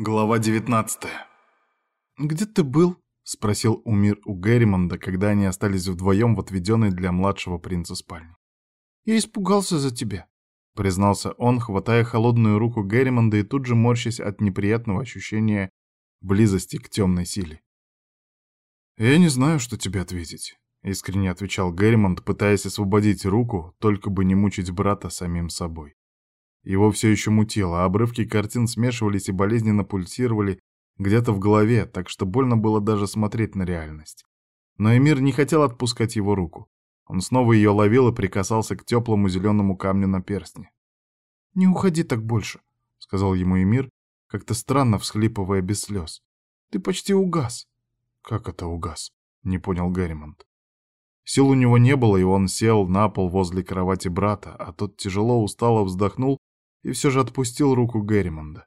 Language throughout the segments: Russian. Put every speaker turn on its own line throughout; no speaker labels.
Глава 19 «Где ты был?» — спросил Умир у Герримонда, когда они остались вдвоем в отведенной для младшего принца спальне.
«Я испугался за тебя», —
признался он, хватая холодную руку Герримонда и тут же морщась от неприятного ощущения близости к темной силе. «Я не знаю, что тебе ответить», — искренне отвечал Герримонд, пытаясь освободить руку, только бы не мучить брата самим собой. Его все еще мутило, а обрывки картин смешивались и болезненно пульсировали где-то в голове, так что больно было даже смотреть на реальность. Но Эмир не хотел отпускать его руку. Он снова ее ловил и прикасался к теплому зеленому камню на перстне.
«Не уходи так больше», — сказал ему Эмир, как-то странно всхлипывая без слез. «Ты почти угас».
«Как это угас?» — не понял Гарримонт. Сил у него не было, и он сел на пол возле кровати брата, а тот тяжело устало вздохнул и все же отпустил руку Герримонда.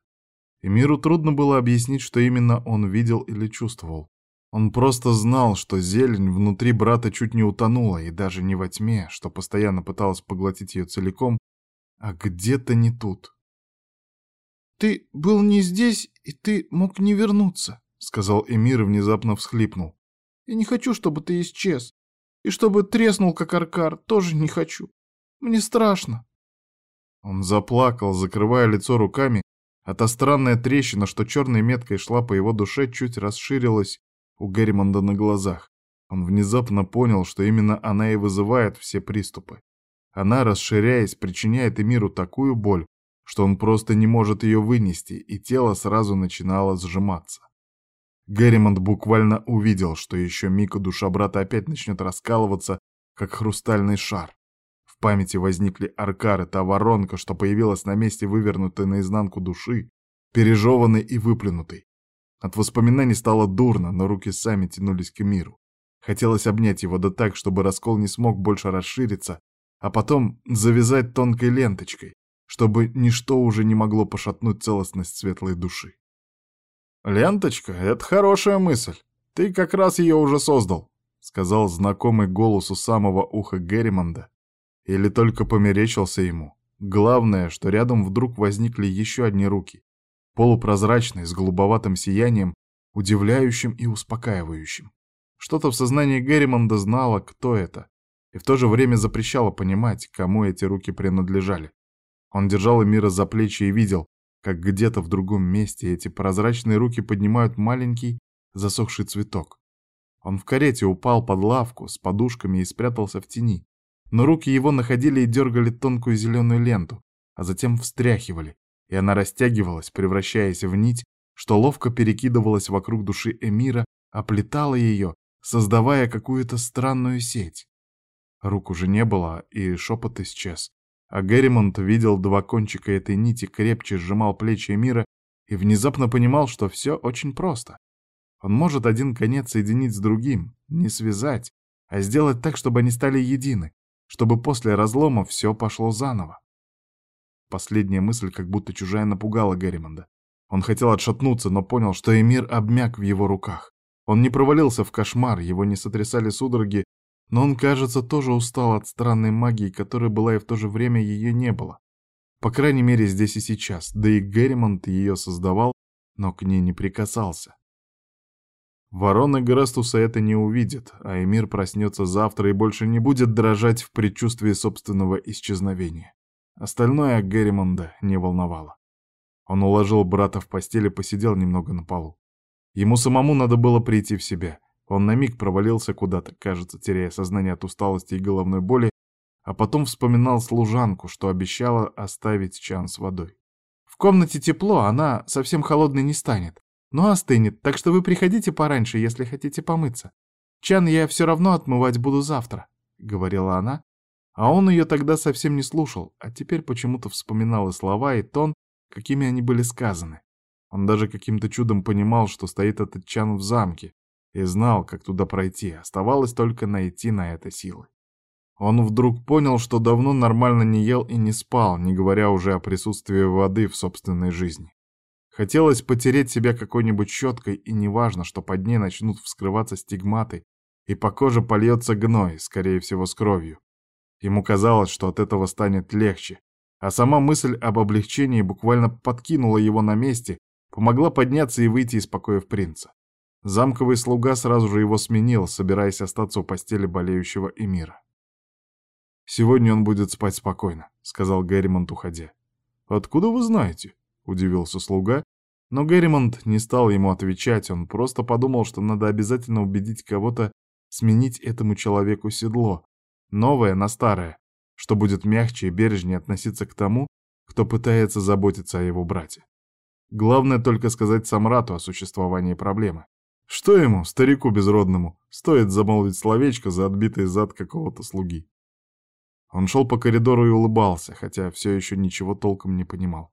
И миру трудно было объяснить, что именно он видел или чувствовал. Он просто знал, что зелень внутри брата чуть не утонула, и даже не во тьме, что постоянно пыталась поглотить ее целиком, а где-то не тут.
«Ты был не здесь, и ты мог не вернуться», — сказал Эмир и внезапно всхлипнул. «Я не хочу, чтобы ты исчез. И чтобы треснул, как аркар, тоже не хочу. Мне страшно».
Он заплакал, закрывая лицо руками, а та странная трещина, что черной меткой шла по его душе, чуть расширилась у Герримонда на глазах. Он внезапно понял, что именно она и вызывает все приступы. Она, расширяясь, причиняет Эмиру такую боль, что он просто не может ее вынести, и тело сразу начинало сжиматься. Герримонт буквально увидел, что еще миг душа брата опять начнет раскалываться, как хрустальный шар памяти возникли аркары, та воронка, что появилась на месте вывернутой наизнанку души, пережеванной и выплюнутой. От воспоминаний стало дурно, но руки сами тянулись к миру. Хотелось обнять его да так, чтобы раскол не смог больше расшириться, а потом завязать тонкой ленточкой, чтобы ничто уже не могло пошатнуть целостность светлой души. «Ленточка — это хорошая мысль. Ты как раз ее уже создал», — сказал знакомый голос у самого уха Герримонда, или только померечился ему. Главное, что рядом вдруг возникли еще одни руки. Полупрозрачные, с голубоватым сиянием, удивляющим и успокаивающим. Что-то в сознании Герримонда знало, кто это, и в то же время запрещало понимать, кому эти руки принадлежали. Он держал Эмира за плечи и видел, как где-то в другом месте эти прозрачные руки поднимают маленький засохший цветок. Он в карете упал под лавку с подушками и спрятался в тени, но руки его находили и дергали тонкую зеленую ленту, а затем встряхивали, и она растягивалась, превращаясь в нить, что ловко перекидывалась вокруг души Эмира, оплетала ее, создавая какую-то странную сеть. Рук уже не было, и шепот исчез. А Герримонт видел два кончика этой нити, крепче сжимал плечи Эмира и внезапно понимал, что все очень просто. Он может один конец соединить с другим, не связать, а сделать так, чтобы они стали едины, чтобы после разлома все пошло заново. Последняя мысль как будто чужая напугала Герримонда. Он хотел отшатнуться, но понял, что Эмир обмяк в его руках. Он не провалился в кошмар, его не сотрясали судороги, но он, кажется, тоже устал от странной магии, которая была и в то же время ее не было. По крайней мере, здесь и сейчас, да и Герримонт ее создавал, но к ней не прикасался. Ворона Грастуса это не увидит, а Эмир проснется завтра и больше не будет дрожать в предчувствии собственного исчезновения. Остальное Герримонда не волновало. Он уложил брата в постель и посидел немного на полу. Ему самому надо было прийти в себя. Он на миг провалился куда-то, кажется, теряя сознание от усталости и головной боли, а потом вспоминал служанку, что обещала оставить чан с водой. В комнате тепло, она совсем холодной не станет. Но остынет, так что вы приходите пораньше, если хотите помыться. Чан я все равно отмывать буду завтра», — говорила она. А он ее тогда совсем не слушал, а теперь почему-то вспоминал и слова, и тон, какими они были сказаны. Он даже каким-то чудом понимал, что стоит этот чан в замке, и знал, как туда пройти, оставалось только найти на это силы. Он вдруг понял, что давно нормально не ел и не спал, не говоря уже о присутствии воды в собственной жизни. Хотелось потереть себя какой-нибудь щеткой, и неважно, что под ней начнут вскрываться стигматы, и по коже польется гной, скорее всего, с кровью. Ему казалось, что от этого станет легче, а сама мысль об облегчении буквально подкинула его на месте, помогла подняться и выйти из покоев принца. Замковый слуга сразу же его сменил, собираясь остаться у постели болеющего эмира. «Сегодня он будет спать спокойно», — сказал Герримонт, уходя. «Откуда вы знаете?» — удивился слуга, но Герримонт не стал ему отвечать, он просто подумал, что надо обязательно убедить кого-то сменить этому человеку седло, новое на старое, что будет мягче и бережнее относиться к тому, кто пытается заботиться о его брате. Главное только сказать Самрату о существовании проблемы. Что ему, старику безродному, стоит замолвить словечко за отбитый зад какого-то слуги? Он шел по коридору и улыбался, хотя все еще ничего толком не понимал.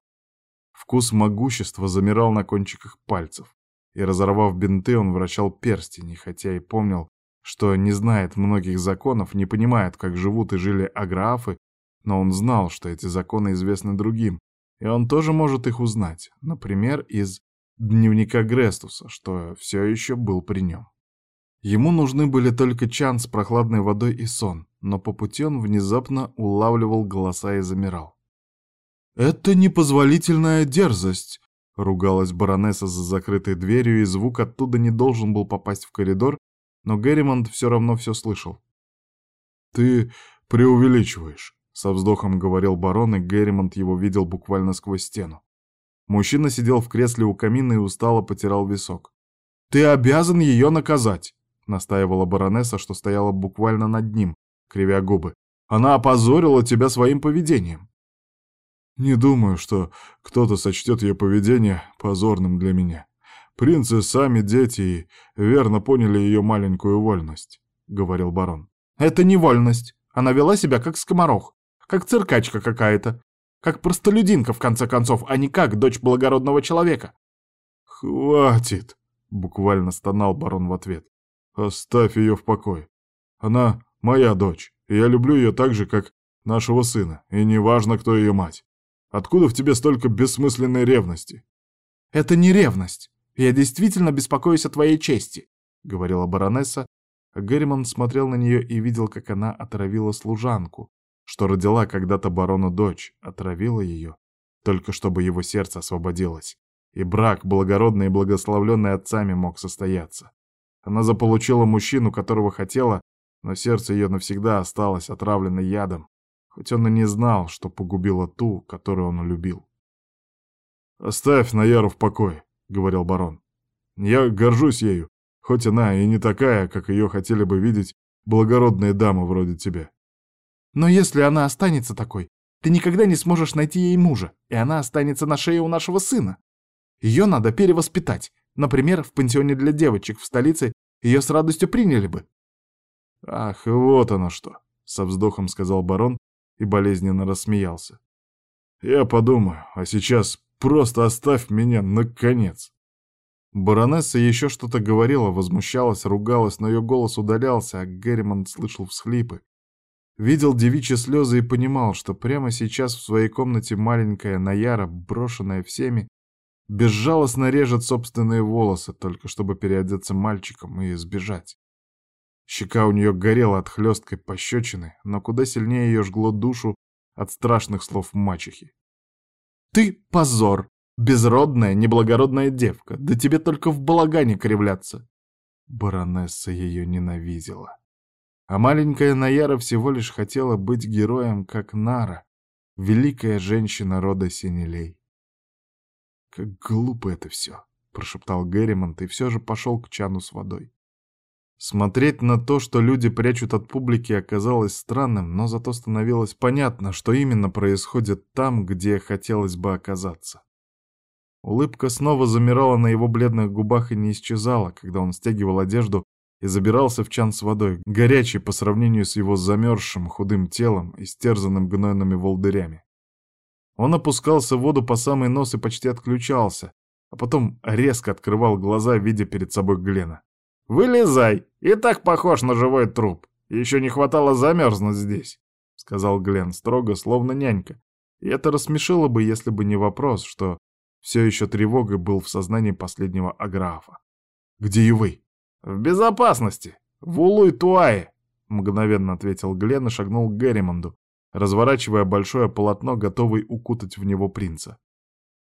Вкус могущества замирал на кончиках пальцев, и, разорвав бинты, он вращал перстень, хотя и помнил, что не знает многих законов, не понимает, как живут и жили аграфы, но он знал, что эти законы известны другим, и он тоже может их узнать, например, из дневника Грестуса, что все еще был при нем. Ему нужны были только чан с прохладной водой и сон, но по пути он внезапно улавливал голоса и замирал. «Это непозволительная дерзость!» — ругалась баронесса за закрытой дверью, и звук оттуда не должен был попасть в коридор, но Герримонт все равно все слышал. «Ты преувеличиваешь», — со вздохом говорил барон, и Герримонт его видел буквально сквозь стену. Мужчина сидел в кресле у камина и устало потирал висок. «Ты обязан ее наказать!» — настаивала баронесса, что стояла буквально над ним, кривя губы. «Она опозорила тебя своим поведением!» Не думаю, что кто-то сочтет ее поведение позорным для меня. Принцы сами дети и верно поняли ее маленькую вольность, — говорил барон. Это не вольность. Она вела себя как скоморох, как циркачка какая-то, как простолюдинка, в конце концов, а не как дочь благородного человека. «Хватит!» — буквально стонал барон в ответ. «Оставь ее в покое. Она моя дочь, и я люблю ее так же, как нашего сына, и неважно, кто ее мать. Откуда в тебе столько бессмысленной ревности?» «Это не ревность. Я действительно беспокоюсь о твоей чести», — говорила баронесса. А Герриман смотрел на нее и видел, как она отравила служанку, что родила когда-то барону дочь, отравила ее, только чтобы его сердце освободилось, и брак, благородный и благословленный отцами, мог состояться. Она заполучила мужчину, которого хотела, но сердце ее навсегда осталось отравлено ядом, хоть он и не знал, что погубила ту, которую он любил. «Оставь Наяру в покое», — говорил барон. «Я горжусь ею, хоть она и не такая, как ее хотели бы видеть благородные дамы вроде тебя».
«Но если она останется такой, ты никогда не сможешь найти ей мужа, и она останется на шее у нашего сына. Ее надо перевоспитать. Например, в пансионе для девочек в столице ее с радостью приняли бы».
«Ах, вот оно что», — со вздохом сказал барон и болезненно рассмеялся. «Я подумаю, а сейчас просто оставь меня, наконец!» Баронесса еще что-то говорила, возмущалась, ругалась, но ее голос удалялся, а Герриман слышал всхлипы. Видел девичьи слезы и понимал, что прямо сейчас в своей комнате маленькая Наяра, брошенная всеми, безжалостно режет собственные волосы, только чтобы переодеться мальчиком и сбежать. Щека у нее горела от хлесткой пощечины, но куда сильнее ее жгло душу от страшных слов мачехи.
«Ты позор! Безродная, неблагородная девка! Да тебе только в балагане кривляться!»
Баронесса ее ненавидела. А маленькая Наяра всего лишь хотела быть героем, как Нара, великая женщина рода Синелей. «Как глупо это все!» — прошептал Герримонт и все же пошел к чану с водой. Смотреть на то, что люди прячут от публики, оказалось странным, но зато становилось понятно, что именно происходит там, где хотелось бы оказаться. Улыбка снова замирала на его бледных губах и не исчезала, когда он стягивал одежду и забирался в чан с водой, горячий по сравнению с его замерзшим худым телом, и стерзанным гнойными волдырями. Он опускался в воду по самый нос и почти отключался, а потом резко открывал глаза, видя перед собой Глена. «Вылезай! И так похож на живой труп. Еще не хватало замерзнуть здесь», — сказал Глен строго, словно нянька. И это рассмешило бы, если бы не вопрос, что все еще тревогой был в сознании последнего аграфа. «Где Ювей?» «В безопасности. В Улуй-Туае», — мгновенно ответил Глен и шагнул к Герримонду, разворачивая большое полотно, готовый укутать в него принца.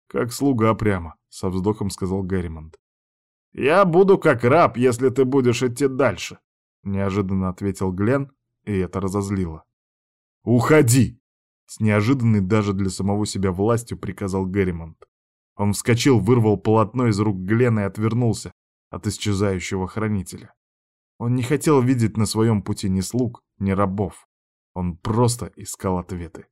Как слуга прямо, со вздохом сказал Гарримонт. Я буду как раб, если ты будешь идти дальше, неожиданно ответил Глен, и это разозлило. Уходи! С неожиданной даже для самого себя властью приказал Гарримонт. Он вскочил, вырвал полотно из рук Глена и отвернулся от исчезающего хранителя. Он не хотел видеть на своем пути ни слуг, ни рабов. Он просто искал ответы.